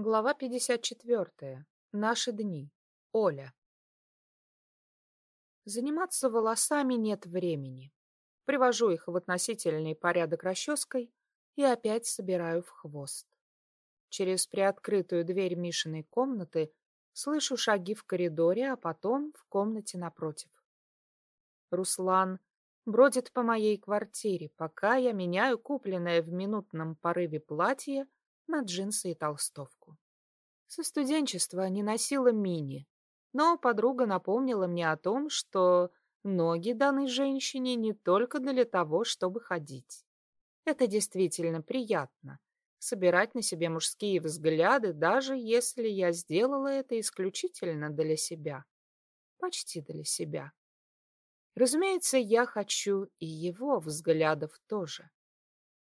Глава 54. Наши дни. Оля. Заниматься волосами нет времени. Привожу их в относительный порядок расческой и опять собираю в хвост. Через приоткрытую дверь Мишиной комнаты слышу шаги в коридоре, а потом в комнате напротив. Руслан бродит по моей квартире, пока я меняю купленное в минутном порыве платье на джинсы и толстовку. Со студенчества не носила мини, но подруга напомнила мне о том, что ноги даны женщине не только для того, чтобы ходить. Это действительно приятно — собирать на себе мужские взгляды, даже если я сделала это исключительно для себя. Почти для себя. Разумеется, я хочу и его взглядов тоже.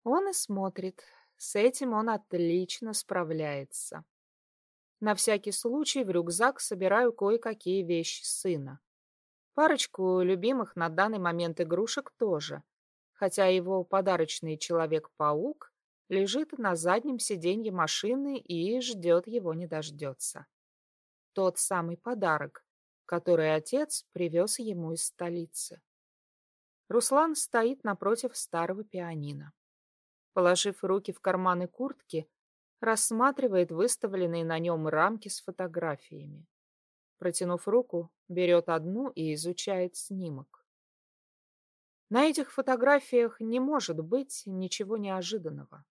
Он и смотрит, с этим он отлично справляется. На всякий случай в рюкзак собираю кое-какие вещи сына. Парочку любимых на данный момент игрушек тоже, хотя его подарочный Человек-паук лежит на заднем сиденье машины и ждет его не дождется. Тот самый подарок, который отец привез ему из столицы. Руслан стоит напротив старого пианино положив руки в карманы куртки, рассматривает выставленные на нем рамки с фотографиями. Протянув руку, берет одну и изучает снимок. На этих фотографиях не может быть ничего неожиданного.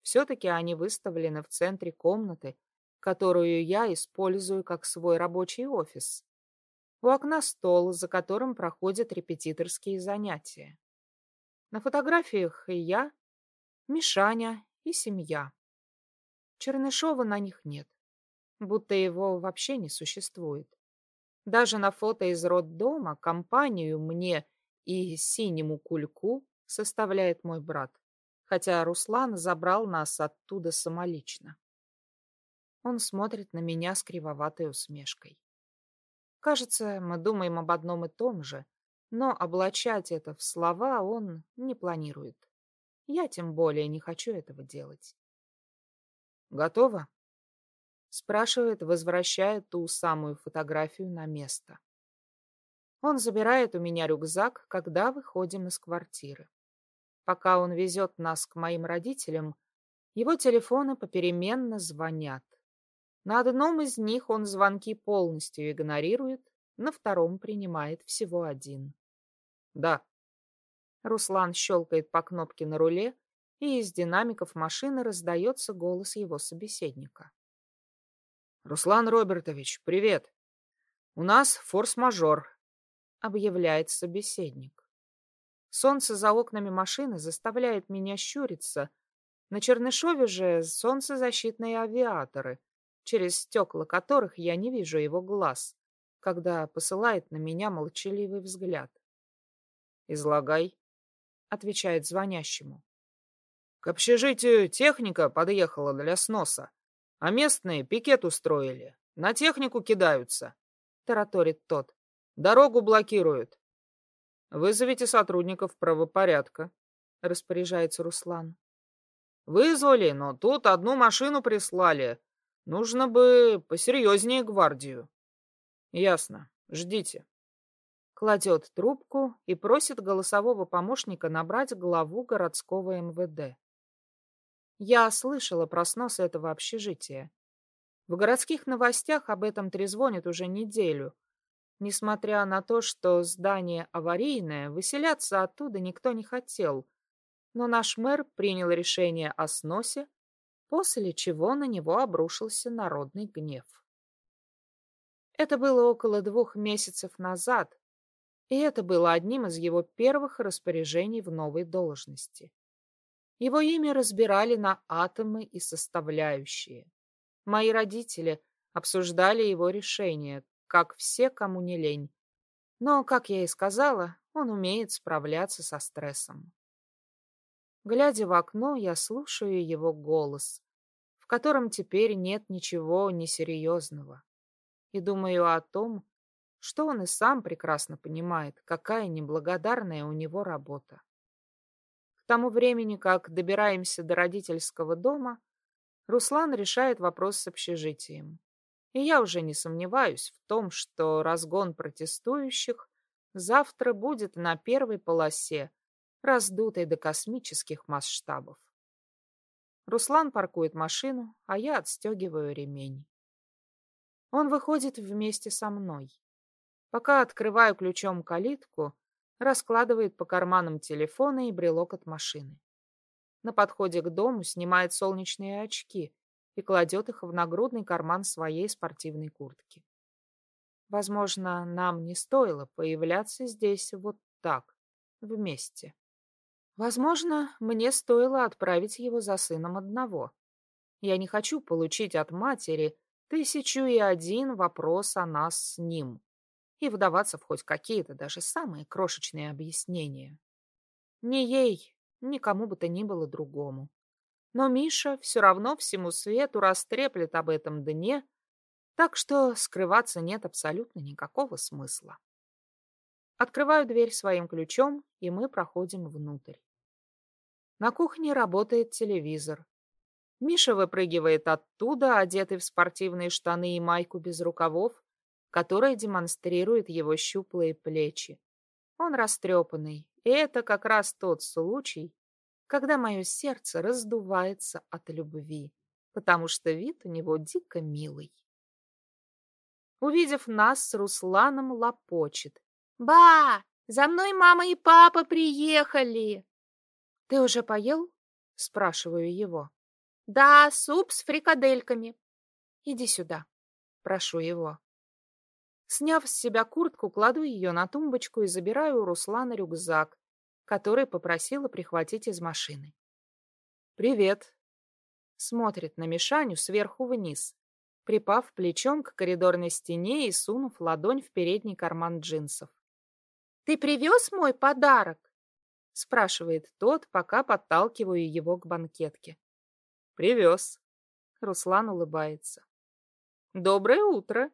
Все-таки они выставлены в центре комнаты, которую я использую как свой рабочий офис. У окна стол, за которым проходят репетиторские занятия. На фотографиях я, Мишаня и семья. Чернышова на них нет, будто его вообще не существует. Даже на фото из роддома компанию мне и синему кульку составляет мой брат, хотя Руслан забрал нас оттуда самолично. Он смотрит на меня с кривоватой усмешкой. Кажется, мы думаем об одном и том же, но облачать это в слова он не планирует. Я тем более не хочу этого делать. «Готово?» — спрашивает, возвращая ту самую фотографию на место. Он забирает у меня рюкзак, когда выходим из квартиры. Пока он везет нас к моим родителям, его телефоны попеременно звонят. На одном из них он звонки полностью игнорирует, на втором принимает всего один. «Да», Руслан щелкает по кнопке на руле, и из динамиков машины раздается голос его собеседника. «Руслан Робертович, привет! У нас форс-мажор», — объявляет собеседник. Солнце за окнами машины заставляет меня щуриться. На Чернышове же солнцезащитные авиаторы, через стекла которых я не вижу его глаз, когда посылает на меня молчаливый взгляд. «Излагай», отвечает звонящему. К общежитию техника подъехала для сноса, а местные пикет устроили. На технику кидаются, тараторит тот. Дорогу блокируют. Вызовите сотрудников правопорядка, распоряжается Руслан. Вызвали, но тут одну машину прислали. Нужно бы посерьезнее гвардию. Ясно. Ждите кладет трубку и просит голосового помощника набрать главу городского МВД. Я слышала про снос этого общежития. В городских новостях об этом трезвонят уже неделю. Несмотря на то, что здание аварийное, выселяться оттуда никто не хотел. Но наш мэр принял решение о сносе, после чего на него обрушился народный гнев. Это было около двух месяцев назад, и это было одним из его первых распоряжений в новой должности. Его имя разбирали на атомы и составляющие. Мои родители обсуждали его решение, как все, кому не лень. Но, как я и сказала, он умеет справляться со стрессом. Глядя в окно, я слушаю его голос, в котором теперь нет ничего несерьезного, и думаю о том, что он и сам прекрасно понимает, какая неблагодарная у него работа. К тому времени, как добираемся до родительского дома, Руслан решает вопрос с общежитием. И я уже не сомневаюсь в том, что разгон протестующих завтра будет на первой полосе, раздутой до космических масштабов. Руслан паркует машину, а я отстегиваю ремень. Он выходит вместе со мной. Пока открываю ключом калитку, раскладывает по карманам телефона и брелок от машины. На подходе к дому снимает солнечные очки и кладет их в нагрудный карман своей спортивной куртки. Возможно, нам не стоило появляться здесь вот так, вместе. Возможно, мне стоило отправить его за сыном одного. Я не хочу получить от матери тысячу и один вопрос о нас с ним и вдаваться в хоть какие-то даже самые крошечные объяснения. Ни ей, ни кому бы то ни было другому. Но Миша все равно всему свету растреплет об этом дне, так что скрываться нет абсолютно никакого смысла. Открываю дверь своим ключом, и мы проходим внутрь. На кухне работает телевизор. Миша выпрыгивает оттуда, одетый в спортивные штаны и майку без рукавов, которая демонстрирует его щуплые плечи. Он растрепанный, и это как раз тот случай, когда мое сердце раздувается от любви, потому что вид у него дико милый. Увидев нас с Русланом, лопочет. «Ба! За мной мама и папа приехали!» «Ты уже поел?» — спрашиваю его. «Да, суп с фрикадельками». «Иди сюда», — прошу его. Сняв с себя куртку, кладу ее на тумбочку и забираю у Руслана рюкзак, который попросила прихватить из машины. «Привет!» Смотрит на Мишаню сверху вниз, припав плечом к коридорной стене и сунув ладонь в передний карман джинсов. «Ты привез мой подарок?» спрашивает тот, пока подталкиваю его к банкетке. «Привез!» Руслан улыбается. «Доброе утро!»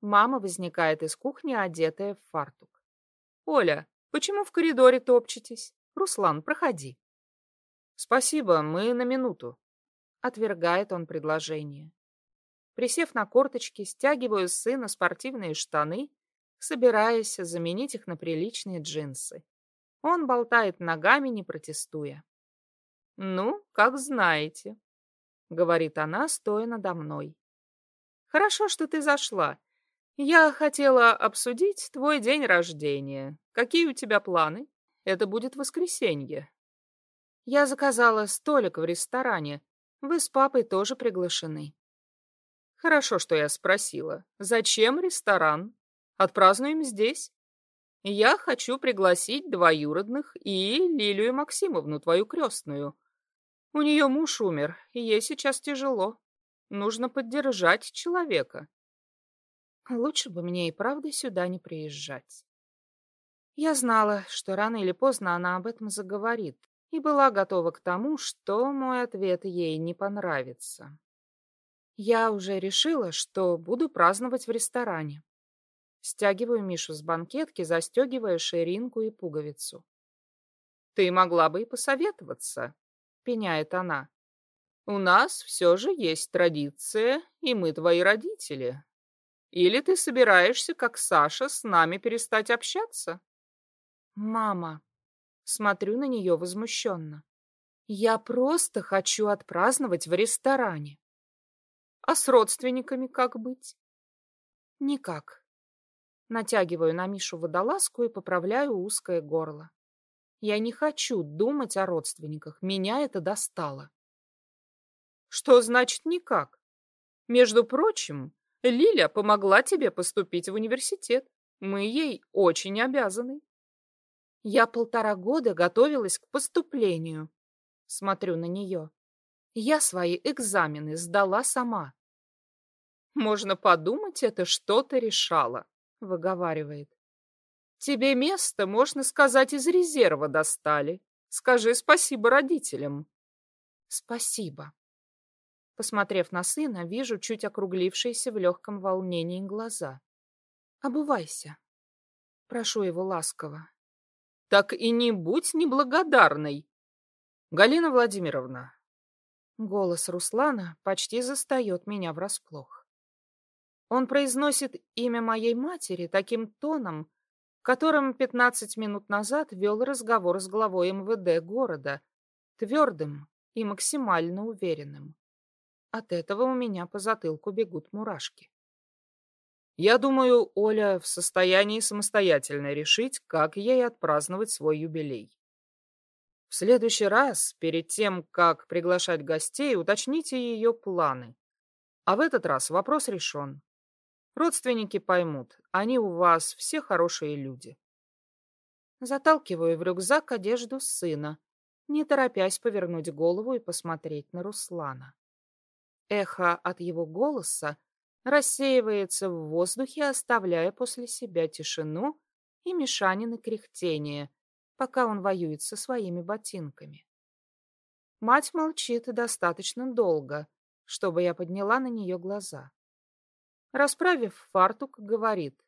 Мама возникает из кухни, одетая в фартук. «Оля, почему в коридоре топчетесь? Руслан, проходи». «Спасибо, мы на минуту», — отвергает он предложение. Присев на корточки, стягиваю сына спортивные штаны, собираясь заменить их на приличные джинсы. Он болтает ногами, не протестуя. «Ну, как знаете», — говорит она, стоя надо мной. «Хорошо, что ты зашла. Я хотела обсудить твой день рождения. Какие у тебя планы? Это будет воскресенье. Я заказала столик в ресторане. Вы с папой тоже приглашены. Хорошо, что я спросила. Зачем ресторан? Отпразднуем здесь. Я хочу пригласить двоюродных и Лилию Максимовну, твою крестную. У нее муж умер, и ей сейчас тяжело. Нужно поддержать человека. Лучше бы мне и правда сюда не приезжать. Я знала, что рано или поздно она об этом заговорит, и была готова к тому, что мой ответ ей не понравится. Я уже решила, что буду праздновать в ресторане. Стягиваю Мишу с банкетки, застегивая ширинку и пуговицу. «Ты могла бы и посоветоваться», — пеняет она. «У нас все же есть традиция, и мы твои родители. Или ты собираешься, как Саша, с нами перестать общаться? Мама. Смотрю на нее возмущенно. Я просто хочу отпраздновать в ресторане. А с родственниками как быть? Никак. Натягиваю на Мишу водолазку и поправляю узкое горло. Я не хочу думать о родственниках. Меня это достало. Что значит никак? Между прочим, Лиля помогла тебе поступить в университет. Мы ей очень обязаны. Я полтора года готовилась к поступлению. Смотрю на нее. Я свои экзамены сдала сама. Можно подумать, это что-то решало, выговаривает. Тебе место, можно сказать, из резерва достали. Скажи спасибо родителям. Спасибо. Посмотрев на сына, вижу чуть округлившиеся в легком волнении глаза. «Обувайся». Прошу его ласково. «Так и не будь неблагодарной!» «Галина Владимировна, Голос Руслана почти застает меня врасплох. Он произносит имя моей матери таким тоном, которым пятнадцать минут назад вел разговор с главой МВД города, твердым и максимально уверенным. От этого у меня по затылку бегут мурашки. Я думаю, Оля в состоянии самостоятельно решить, как ей отпраздновать свой юбилей. В следующий раз, перед тем, как приглашать гостей, уточните ее планы. А в этот раз вопрос решен. Родственники поймут, они у вас все хорошие люди. Заталкиваю в рюкзак одежду сына, не торопясь повернуть голову и посмотреть на Руслана. Эхо от его голоса рассеивается в воздухе, оставляя после себя тишину и мешанины кряхтения, пока он воюет со своими ботинками. Мать молчит достаточно долго, чтобы я подняла на нее глаза. Расправив фартук, говорит.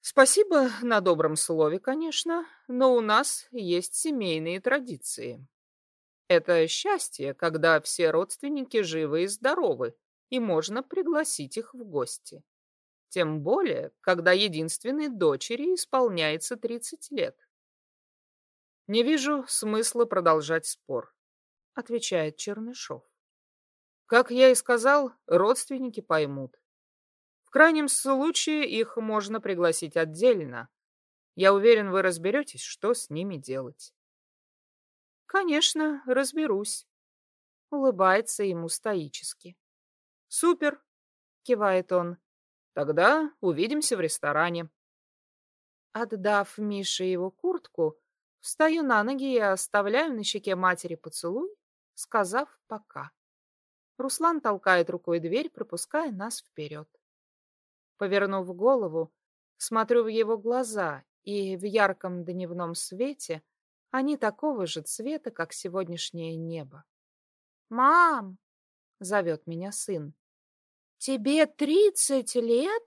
«Спасибо на добром слове, конечно, но у нас есть семейные традиции. Это счастье, когда все родственники живы и здоровы, и можно пригласить их в гости. Тем более, когда единственной дочери исполняется 30 лет. «Не вижу смысла продолжать спор», — отвечает Чернышов. «Как я и сказал, родственники поймут. В крайнем случае их можно пригласить отдельно. Я уверен, вы разберетесь, что с ними делать». «Конечно, разберусь», — улыбается ему стоически. «Супер!» — кивает он. «Тогда увидимся в ресторане». Отдав Мише его куртку, встаю на ноги и оставляю на щеке матери поцелуй, сказав «пока». Руслан толкает рукой дверь, пропуская нас вперед. Повернув голову, смотрю в его глаза, и в ярком дневном свете они такого же цвета, как сегодняшнее небо. «Мам!» — зовет меня сын. «Тебе тридцать лет?»